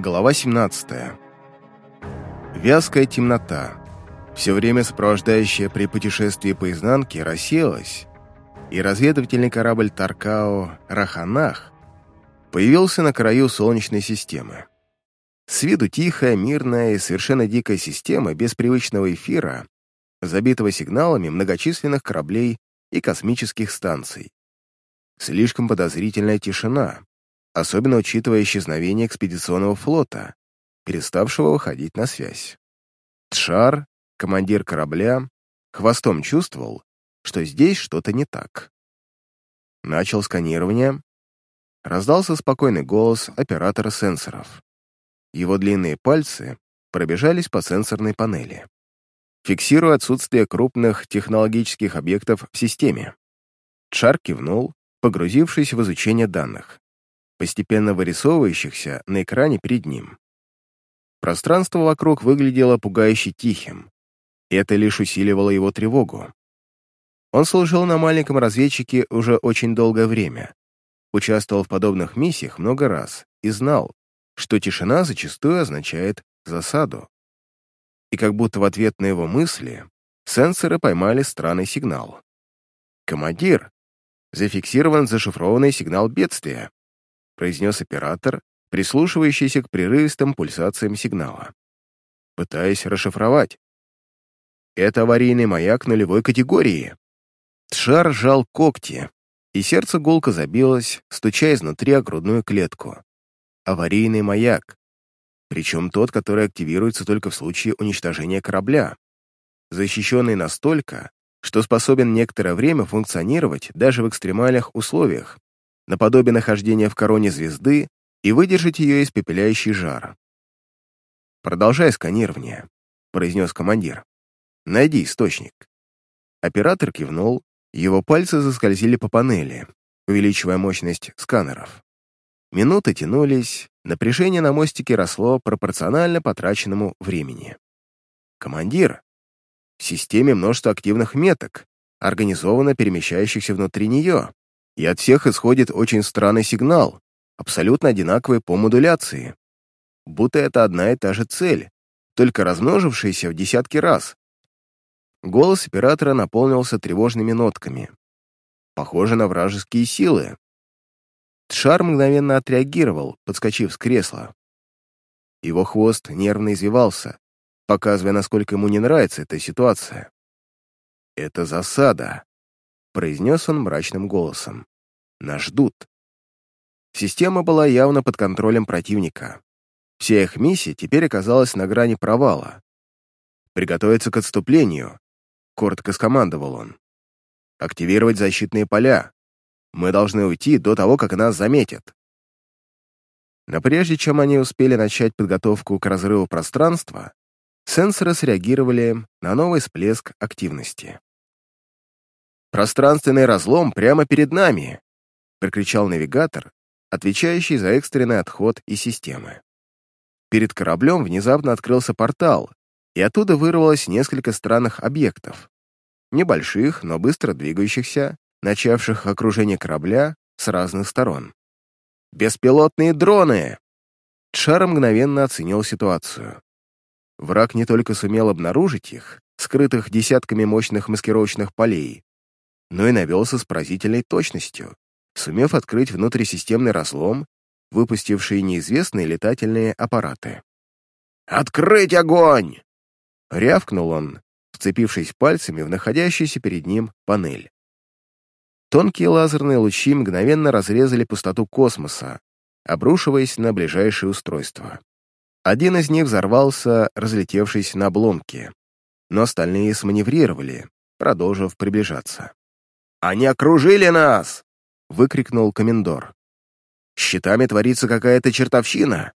Глава 17. Вязкая темнота, все время сопровождающая при путешествии по изнанке, рассеялась, и разведывательный корабль Таркао Раханах появился на краю Солнечной системы. С виду тихая, мирная и совершенно дикая система без привычного эфира, забитого сигналами многочисленных кораблей и космических станций. Слишком подозрительная тишина, особенно учитывая исчезновение экспедиционного флота, переставшего выходить на связь. Тшар, командир корабля, хвостом чувствовал, что здесь что-то не так. Начал сканирование. Раздался спокойный голос оператора сенсоров. Его длинные пальцы пробежались по сенсорной панели, фиксируя отсутствие крупных технологических объектов в системе. Шар кивнул, погрузившись в изучение данных постепенно вырисовывающихся на экране перед ним. Пространство вокруг выглядело пугающе тихим, это лишь усиливало его тревогу. Он служил на маленьком разведчике уже очень долгое время, участвовал в подобных миссиях много раз и знал, что тишина зачастую означает засаду. И как будто в ответ на его мысли сенсоры поймали странный сигнал. «Командир!» Зафиксирован зашифрованный сигнал бедствия произнес оператор, прислушивающийся к прерывистым пульсациям сигнала. Пытаясь расшифровать. Это аварийный маяк нулевой категории. Тшар сжал когти, и сердце гулко забилось, стуча изнутри о грудную клетку. Аварийный маяк. Причем тот, который активируется только в случае уничтожения корабля. Защищенный настолько, что способен некоторое время функционировать даже в экстремальных условиях, наподобие нахождения в короне звезды и выдержать ее испепеляющий жар. «Продолжай сканирование», — произнес командир. «Найди источник». Оператор кивнул, его пальцы заскользили по панели, увеличивая мощность сканеров. Минуты тянулись, напряжение на мостике росло пропорционально потраченному времени. «Командир, в системе множество активных меток, организованно перемещающихся внутри нее и от всех исходит очень странный сигнал, абсолютно одинаковый по модуляции. Будто это одна и та же цель, только размножившаяся в десятки раз. Голос оператора наполнился тревожными нотками. Похоже на вражеские силы. Тшар мгновенно отреагировал, подскочив с кресла. Его хвост нервно извивался, показывая, насколько ему не нравится эта ситуация. «Это засада», произнес он мрачным голосом. «Нас ждут». Система была явно под контролем противника. Вся их миссия теперь оказалась на грани провала. «Приготовиться к отступлению», — коротко скомандовал он. «Активировать защитные поля. Мы должны уйти до того, как нас заметят». Но прежде чем они успели начать подготовку к разрыву пространства, сенсоры среагировали на новый всплеск активности. «Пространственный разлом прямо перед нами!» — прокричал навигатор, отвечающий за экстренный отход из системы. Перед кораблем внезапно открылся портал, и оттуда вырвалось несколько странных объектов. Небольших, но быстро двигающихся, начавших окружение корабля с разных сторон. «Беспилотные дроны!» Шар мгновенно оценил ситуацию. Враг не только сумел обнаружить их, скрытых десятками мощных маскировочных полей, но и навелся с поразительной точностью, сумев открыть внутрисистемный разлом, выпустивший неизвестные летательные аппараты. «Открыть огонь!» — рявкнул он, вцепившись пальцами в находящуюся перед ним панель. Тонкие лазерные лучи мгновенно разрезали пустоту космоса, обрушиваясь на ближайшее устройство. Один из них взорвался, разлетевшись на обломки, но остальные сманеврировали, продолжив приближаться. «Они окружили нас!» — выкрикнул комендор. «Щитами творится какая-то чертовщина.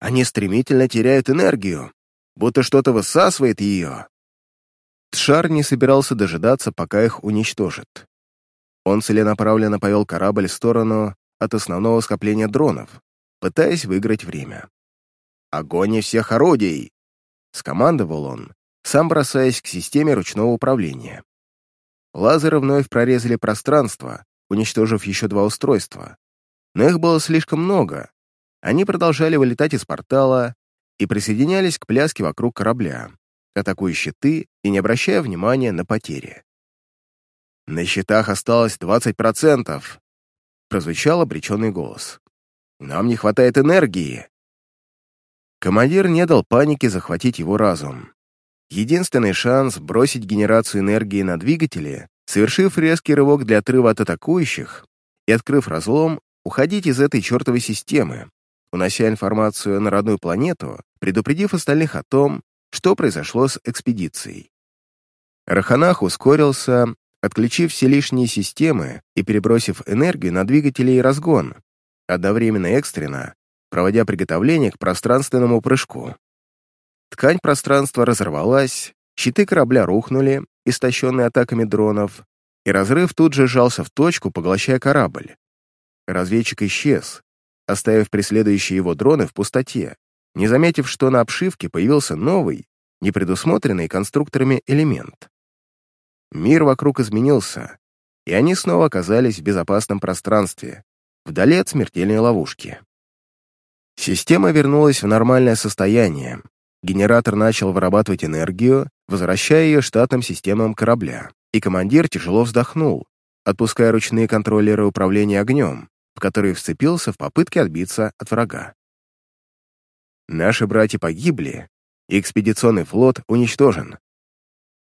Они стремительно теряют энергию, будто что-то высасывает ее». Тшар не собирался дожидаться, пока их уничтожат. Он целенаправленно повел корабль в сторону от основного скопления дронов, пытаясь выиграть время. «Огонь из всех орудий!» — скомандовал он, сам бросаясь к системе ручного управления. Лазеры вновь прорезали пространство, уничтожив еще два устройства. Но их было слишком много, они продолжали вылетать из портала и присоединялись к пляске вокруг корабля, атакуя щиты и не обращая внимания на потери. «На счетах осталось 20%, — прозвучал обреченный голос. «Нам не хватает энергии!» Командир не дал панике захватить его разум. Единственный шанс бросить генерацию энергии на двигатели, совершив резкий рывок для отрыва от атакующих и, открыв разлом, уходить из этой чертовой системы, унося информацию на родную планету, предупредив остальных о том, что произошло с экспедицией. Раханах ускорился, отключив все лишние системы и перебросив энергию на двигатели и разгон, одновременно экстренно, проводя приготовление к пространственному прыжку. Ткань пространства разорвалась, щиты корабля рухнули, истощенные атаками дронов, и разрыв тут же сжался в точку, поглощая корабль. Разведчик исчез, оставив преследующие его дроны в пустоте, не заметив, что на обшивке появился новый, непредусмотренный конструкторами элемент. Мир вокруг изменился, и они снова оказались в безопасном пространстве, вдали от смертельной ловушки. Система вернулась в нормальное состояние. Генератор начал вырабатывать энергию, возвращая ее штатным системам корабля, и командир тяжело вздохнул, отпуская ручные контроллеры управления огнем, в которые вцепился в попытке отбиться от врага. Наши братья погибли, и экспедиционный флот уничтожен.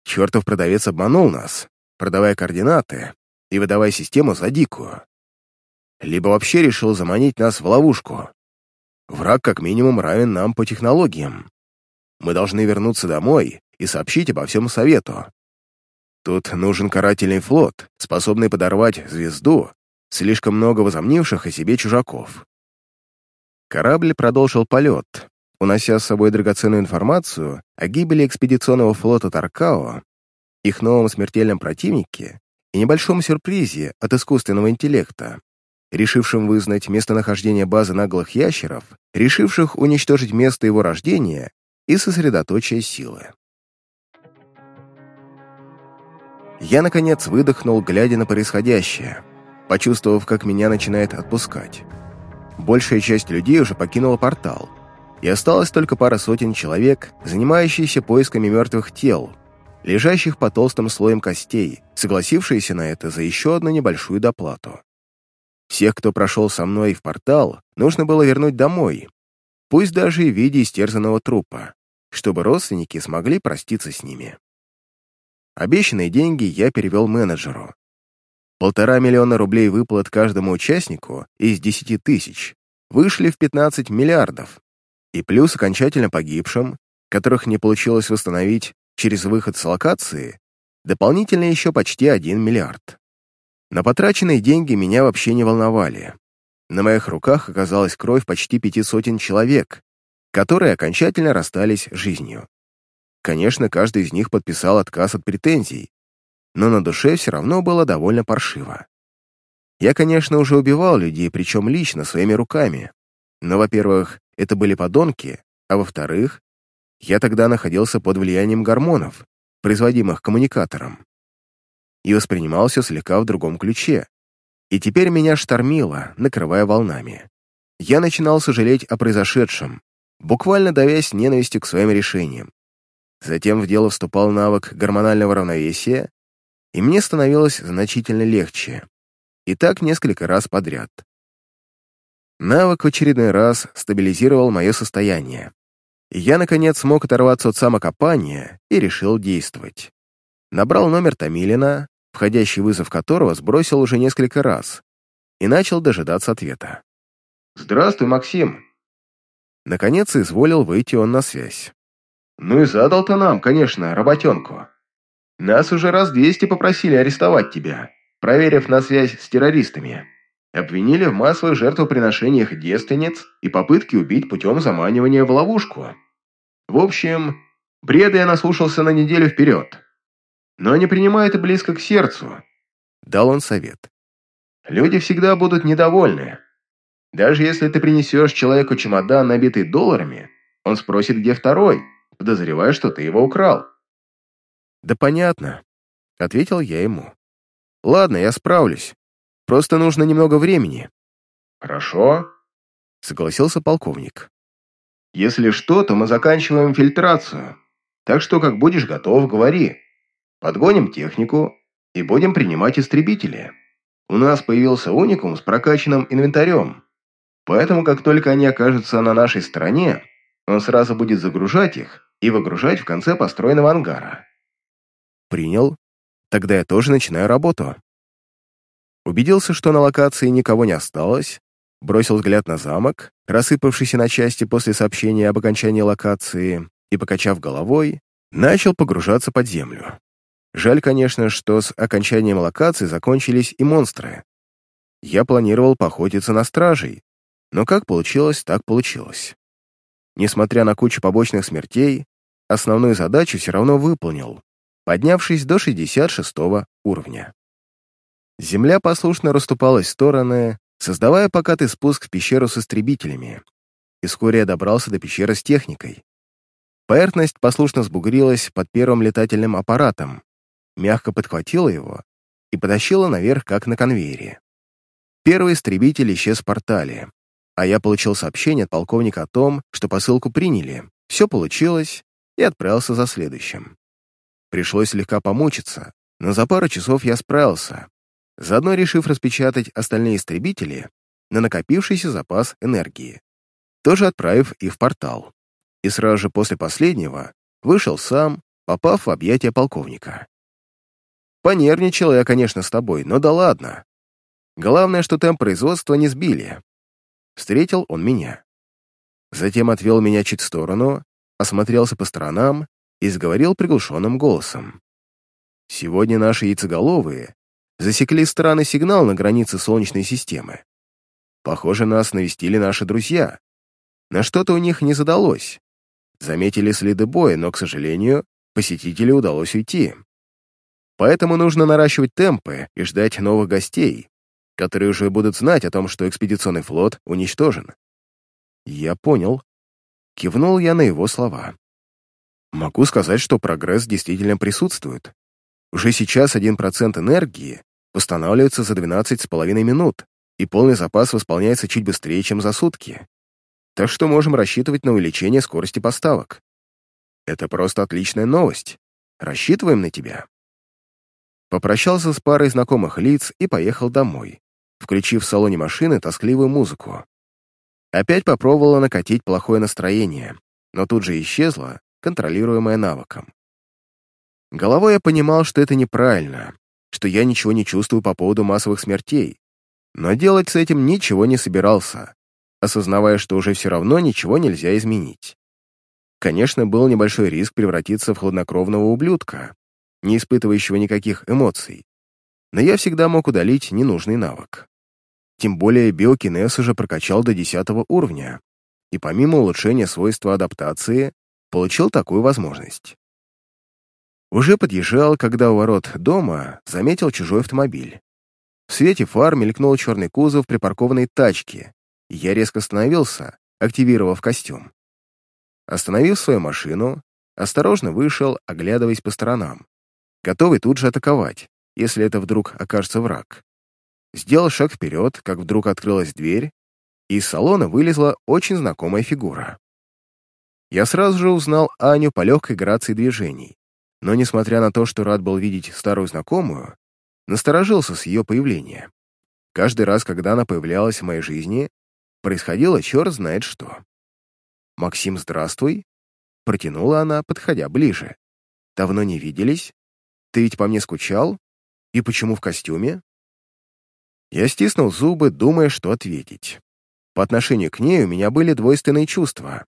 Чертов продавец обманул нас, продавая координаты и выдавая систему за дикую. Либо вообще решил заманить нас в ловушку. Враг как минимум равен нам по технологиям. Мы должны вернуться домой и сообщить обо всем совету. Тут нужен карательный флот, способный подорвать звезду слишком много возомнивших о себе чужаков. Корабль продолжил полет, унося с собой драгоценную информацию о гибели экспедиционного флота Таркао, их новом смертельном противнике и небольшом сюрпризе от искусственного интеллекта, решившим вызнать местонахождение базы наглых ящеров, решивших уничтожить место его рождения и сосредоточие силы. Я, наконец, выдохнул, глядя на происходящее — почувствовав, как меня начинает отпускать. Большая часть людей уже покинула портал, и осталось только пара сотен человек, занимающиеся поисками мертвых тел, лежащих по толстым слоям костей, согласившиеся на это за еще одну небольшую доплату. Всех, кто прошел со мной в портал, нужно было вернуть домой, пусть даже и в виде истерзанного трупа, чтобы родственники смогли проститься с ними. Обещанные деньги я перевел менеджеру, Полтора миллиона рублей выплат каждому участнику из 10 тысяч вышли в 15 миллиардов, и плюс окончательно погибшим, которых не получилось восстановить через выход с локации, дополнительно еще почти 1 миллиард. На потраченные деньги меня вообще не волновали. На моих руках оказалась кровь почти пяти сотен человек, которые окончательно расстались жизнью. Конечно, каждый из них подписал отказ от претензий, но на душе все равно было довольно паршиво. Я, конечно, уже убивал людей, причем лично, своими руками. Но, во-первых, это были подонки, а во-вторых, я тогда находился под влиянием гормонов, производимых коммуникатором, и воспринимался слегка в другом ключе. И теперь меня штормило, накрывая волнами. Я начинал сожалеть о произошедшем, буквально давясь ненавистью к своим решениям. Затем в дело вступал навык гормонального равновесия, и мне становилось значительно легче. И так несколько раз подряд. Навык в очередной раз стабилизировал мое состояние. И я, наконец, смог оторваться от самокопания и решил действовать. Набрал номер Томилина, входящий вызов которого сбросил уже несколько раз, и начал дожидаться ответа. «Здравствуй, Максим!» Наконец изволил выйти он на связь. «Ну и задал-то нам, конечно, работенку. Нас уже раз двести попросили арестовать тебя, проверив на связь с террористами. Обвинили в массовых жертвоприношениях девственниц и попытке убить путем заманивания в ловушку. В общем, бреда я наслушался на неделю вперед. Но не принимай это близко к сердцу. Дал он совет. Люди всегда будут недовольны. Даже если ты принесешь человеку чемодан, набитый долларами, он спросит, где второй, подозревая, что ты его украл. «Да понятно», — ответил я ему. «Ладно, я справлюсь. Просто нужно немного времени». «Хорошо. — согласился полковник. «Если что, то мы заканчиваем фильтрацию. Так что, как будешь готов, говори. Подгоним технику и будем принимать истребители. У нас появился уникум с прокачанным инвентарем. Поэтому, как только они окажутся на нашей стороне, он сразу будет загружать их и выгружать в конце построенного ангара». «Принял. Тогда я тоже начинаю работу». Убедился, что на локации никого не осталось, бросил взгляд на замок, рассыпавшийся на части после сообщения об окончании локации, и, покачав головой, начал погружаться под землю. Жаль, конечно, что с окончанием локации закончились и монстры. Я планировал поохотиться на стражей, но как получилось, так получилось. Несмотря на кучу побочных смертей, основную задачу все равно выполнил, поднявшись до 66 уровня. Земля послушно расступалась в стороны, создавая покатый спуск в пещеру с истребителями, и вскоре я добрался до пещеры с техникой. Поверхность послушно сбугрилась под первым летательным аппаратом, мягко подхватила его и потащила наверх, как на конвейере. Первый истребитель исчез в портале, а я получил сообщение от полковника о том, что посылку приняли, все получилось, и отправился за следующим. Пришлось слегка помучиться, но за пару часов я справился, заодно решив распечатать остальные истребители на накопившийся запас энергии, тоже отправив их в портал. И сразу же после последнего вышел сам, попав в объятия полковника. Понервничал я, конечно, с тобой, но да ладно. Главное, что темп производства не сбили. Встретил он меня. Затем отвел меня чуть в сторону, осмотрелся по сторонам и сговорил приглушенным голосом. Сегодня наши яйцеголовые засекли странный сигнал на границе Солнечной системы. Похоже, нас навестили наши друзья. На что-то у них не задалось. Заметили следы боя, но, к сожалению, посетителю удалось уйти. Поэтому нужно наращивать темпы и ждать новых гостей, которые уже будут знать о том, что экспедиционный флот уничтожен. Я понял. Кивнул я на его слова. Могу сказать, что прогресс действительно присутствует. Уже сейчас 1% энергии восстанавливается за 12,5 минут, и полный запас восполняется чуть быстрее, чем за сутки. Так что можем рассчитывать на увеличение скорости поставок. Это просто отличная новость. Рассчитываем на тебя. Попрощался с парой знакомых лиц и поехал домой, включив в салоне машины тоскливую музыку. Опять попробовала накатить плохое настроение, но тут же исчезло, контролируемое навыком. Головой я понимал, что это неправильно, что я ничего не чувствую по поводу массовых смертей, но делать с этим ничего не собирался, осознавая, что уже все равно ничего нельзя изменить. Конечно, был небольшой риск превратиться в хладнокровного ублюдка, не испытывающего никаких эмоций, но я всегда мог удалить ненужный навык. Тем более биокинез уже прокачал до 10 уровня, и помимо улучшения свойства адаптации, получил такую возможность. Уже подъезжал, когда у ворот дома заметил чужой автомобиль. В свете фар мелькнул черный кузов припаркованной тачки, и я резко остановился, активировав костюм. Остановив свою машину, осторожно вышел, оглядываясь по сторонам, готовый тут же атаковать, если это вдруг окажется враг. Сделал шаг вперед, как вдруг открылась дверь, и из салона вылезла очень знакомая фигура. Я сразу же узнал Аню по легкой грации движений но, несмотря на то, что рад был видеть старую знакомую, насторожился с ее появления. Каждый раз, когда она появлялась в моей жизни, происходило черт знает что. «Максим, здравствуй!» — протянула она, подходя ближе. «Давно не виделись? Ты ведь по мне скучал? И почему в костюме?» Я стиснул зубы, думая, что ответить. По отношению к ней у меня были двойственные чувства.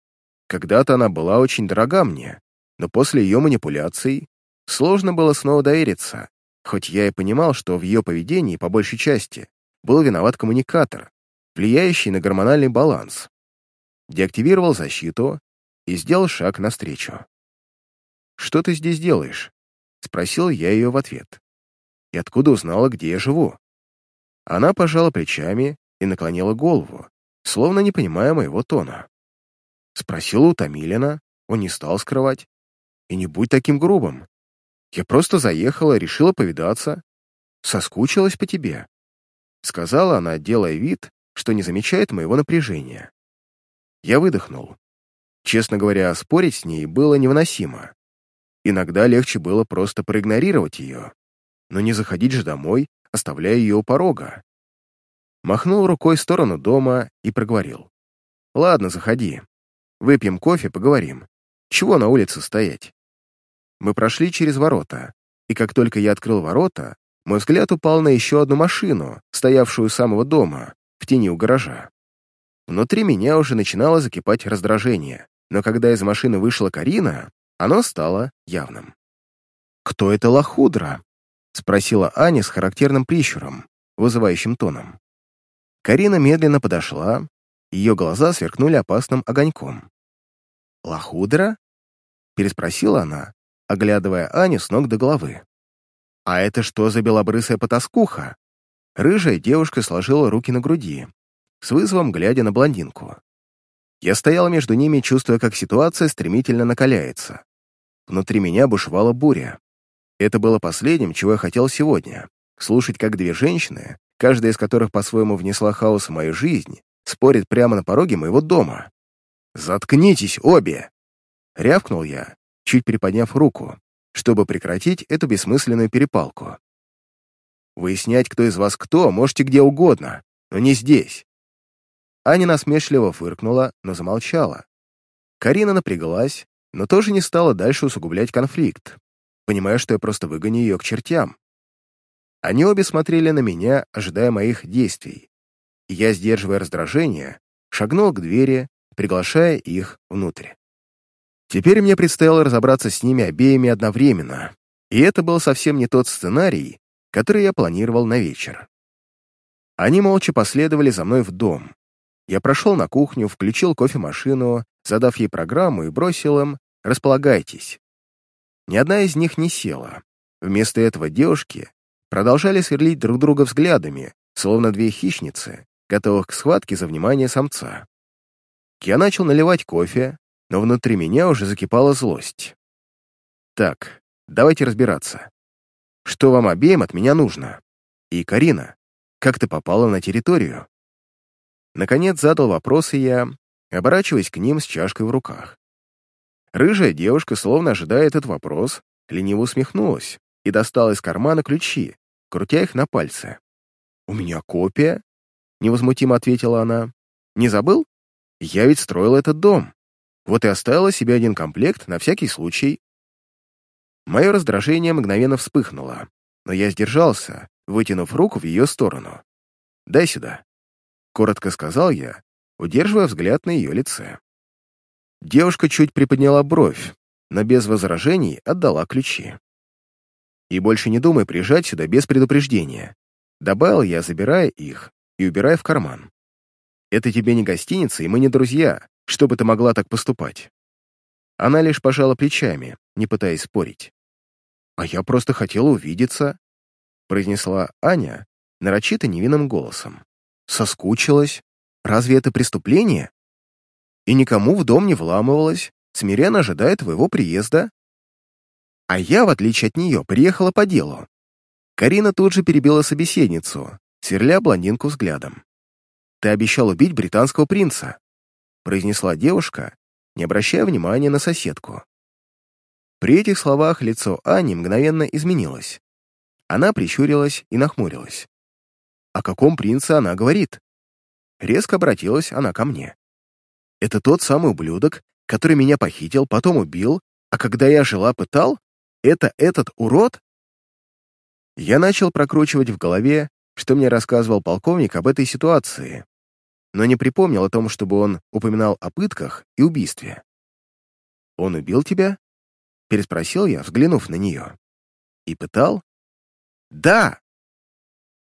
Когда-то она была очень дорога мне, но после ее манипуляций сложно было снова довериться, хоть я и понимал, что в ее поведении, по большей части, был виноват коммуникатор, влияющий на гормональный баланс. Деактивировал защиту и сделал шаг навстречу. «Что ты здесь делаешь?» — спросил я ее в ответ. «И откуда узнала, где я живу?» Она пожала плечами и наклонила голову, словно не понимая моего тона. Спросила у Томилина, он не стал скрывать. И не будь таким грубым. Я просто заехала, решила повидаться. Соскучилась по тебе. Сказала она, делая вид, что не замечает моего напряжения. Я выдохнул. Честно говоря, спорить с ней было невыносимо. Иногда легче было просто проигнорировать ее, но не заходить же домой, оставляя ее у порога. Махнул рукой в сторону дома и проговорил. «Ладно, заходи. Выпьем кофе, поговорим. Чего на улице стоять?» Мы прошли через ворота, и как только я открыл ворота, мой взгляд упал на еще одну машину, стоявшую у самого дома, в тени у гаража. Внутри меня уже начинало закипать раздражение, но когда из машины вышла Карина, оно стало явным. «Кто это лохудра?» — спросила Аня с характерным прищуром, вызывающим тоном. Карина медленно подошла, ее глаза сверкнули опасным огоньком. «Лохудра?» — переспросила она, оглядывая Аню с ног до головы. «А это что за белобрысая потаскуха?» Рыжая девушка сложила руки на груди, с вызовом глядя на блондинку. Я стоял между ними, чувствуя, как ситуация стремительно накаляется. Внутри меня бушевала буря. Это было последним, чего я хотел сегодня. Слушать, как две женщины, каждая из которых по-своему внесла хаос в мою жизнь, спорит прямо на пороге моего дома. «Заткнитесь обе!» Рявкнул я, чуть приподняв руку, чтобы прекратить эту бессмысленную перепалку. Выяснять, кто из вас кто, можете где угодно, но не здесь. Аня насмешливо фыркнула, но замолчала. Карина напряглась, но тоже не стала дальше усугублять конфликт, понимая, что я просто выгоню ее к чертям. Они обе смотрели на меня, ожидая моих действий. И я, сдерживая раздражение, шагнул к двери, приглашая их внутрь. Теперь мне предстояло разобраться с ними обеими одновременно, и это был совсем не тот сценарий, который я планировал на вечер. Они молча последовали за мной в дом. Я прошел на кухню, включил кофемашину, задав ей программу и бросил им «Располагайтесь». Ни одна из них не села. Вместо этого девушки продолжали сверлить друг друга взглядами, словно две хищницы, готовых к схватке за внимание самца. Я начал наливать кофе, но внутри меня уже закипала злость. Так, давайте разбираться. Что вам обеим от меня нужно? И, Карина, как ты попала на территорию? Наконец задал вопросы я, оборачиваясь к ним с чашкой в руках. Рыжая девушка, словно ожидая этот вопрос, лениво усмехнулась и достала из кармана ключи, крутя их на пальце. «У меня копия?» — невозмутимо ответила она. «Не забыл? Я ведь строил этот дом. Вот и оставила себе один комплект на всякий случай. Мое раздражение мгновенно вспыхнуло, но я сдержался, вытянув руку в ее сторону. «Дай сюда», — коротко сказал я, удерживая взгляд на ее лице. Девушка чуть приподняла бровь, но без возражений отдала ключи. «И больше не думай приезжать сюда без предупреждения», — добавил я, забирая их и убирая в карман. «Это тебе не гостиница, и мы не друзья, чтобы ты могла так поступать. Она лишь пожала плечами, не пытаясь спорить. «А я просто хотела увидеться», — произнесла Аня нарочито невинным голосом. «Соскучилась? Разве это преступление? И никому в дом не вламывалась, смиренно ожидая твоего приезда. А я, в отличие от нее, приехала по делу». Карина тут же перебила собеседницу, сверля блондинку взглядом. «Ты обещал убить британского принца произнесла девушка, не обращая внимания на соседку. При этих словах лицо Ани мгновенно изменилось. Она прищурилась и нахмурилась. О каком принце она говорит? Резко обратилась она ко мне. Это тот самый ублюдок, который меня похитил, потом убил, а когда я жила, пытал? Это этот урод? Я начал прокручивать в голове, что мне рассказывал полковник об этой ситуации, но не припомнил о том, чтобы он упоминал о пытках и убийстве. «Он убил тебя?» — переспросил я, взглянув на нее. «И пытал?» «Да!»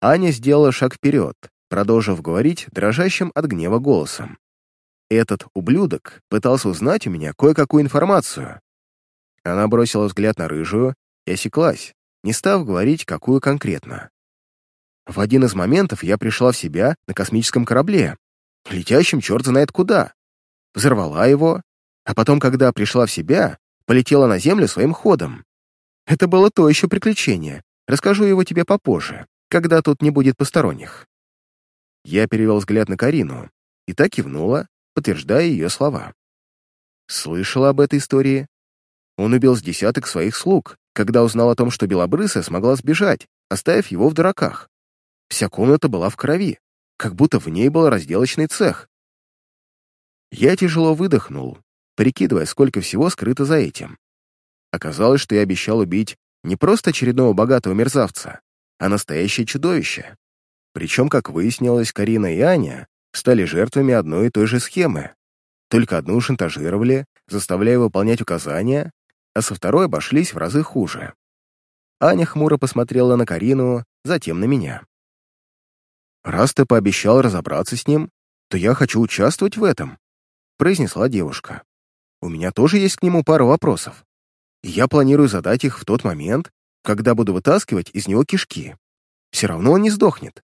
Аня сделала шаг вперед, продолжив говорить дрожащим от гнева голосом. «Этот ублюдок пытался узнать у меня кое-какую информацию». Она бросила взгляд на рыжую и осеклась, не став говорить, какую конкретно. В один из моментов я пришла в себя на космическом корабле, летящим черт знает куда. Взорвала его, а потом, когда пришла в себя, полетела на землю своим ходом. Это было то еще приключение. Расскажу его тебе попозже, когда тут не будет посторонних. Я перевел взгляд на Карину, и так кивнула, подтверждая ее слова. Слышала об этой истории. Он убил с десяток своих слуг, когда узнал о том, что Белобрысая смогла сбежать, оставив его в дураках. Вся комната была в крови, как будто в ней был разделочный цех. Я тяжело выдохнул, прикидывая, сколько всего скрыто за этим. Оказалось, что я обещал убить не просто очередного богатого мерзавца, а настоящее чудовище. Причем, как выяснилось, Карина и Аня стали жертвами одной и той же схемы. Только одну шантажировали, заставляя выполнять указания, а со второй обошлись в разы хуже. Аня хмуро посмотрела на Карину, затем на меня. «Раз ты пообещал разобраться с ним, то я хочу участвовать в этом», произнесла девушка. «У меня тоже есть к нему пара вопросов. Я планирую задать их в тот момент, когда буду вытаскивать из него кишки. Все равно он не сдохнет.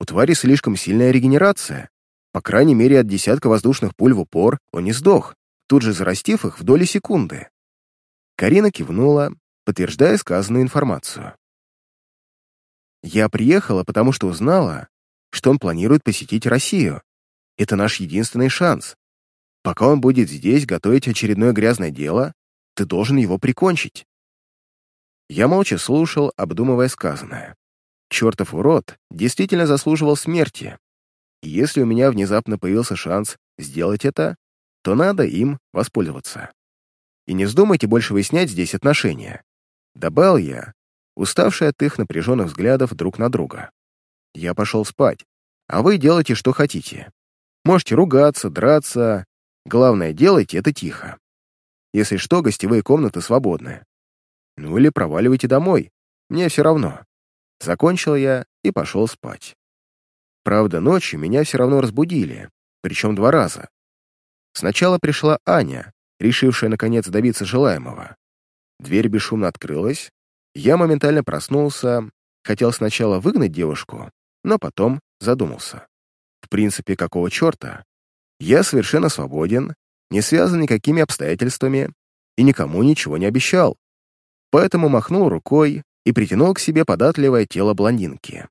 У твари слишком сильная регенерация. По крайней мере, от десятка воздушных пуль в упор он не сдох, тут же зарастив их в доли секунды. Карина кивнула, подтверждая сказанную информацию. Я приехала, потому что узнала, что он планирует посетить Россию. Это наш единственный шанс. Пока он будет здесь готовить очередное грязное дело, ты должен его прикончить. Я молча слушал, обдумывая сказанное. Чертов урод действительно заслуживал смерти. И если у меня внезапно появился шанс сделать это, то надо им воспользоваться. И не вздумайте больше выяснять здесь отношения. Добавил я, уставший от их напряженных взглядов друг на друга. Я пошел спать, а вы делайте, что хотите. Можете ругаться, драться. Главное, делайте это тихо. Если что, гостевые комнаты свободны. Ну или проваливайте домой. Мне все равно. Закончил я и пошел спать. Правда, ночью меня все равно разбудили, причем два раза. Сначала пришла Аня, решившая наконец добиться желаемого. Дверь бесшумно открылась, я моментально проснулся, хотел сначала выгнать девушку, но потом задумался. В принципе, какого черта? Я совершенно свободен, не связан никакими обстоятельствами и никому ничего не обещал. Поэтому махнул рукой и притянул к себе податливое тело блондинки.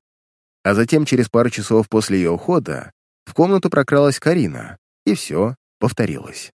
А затем, через пару часов после ее ухода, в комнату прокралась Карина, и все повторилось.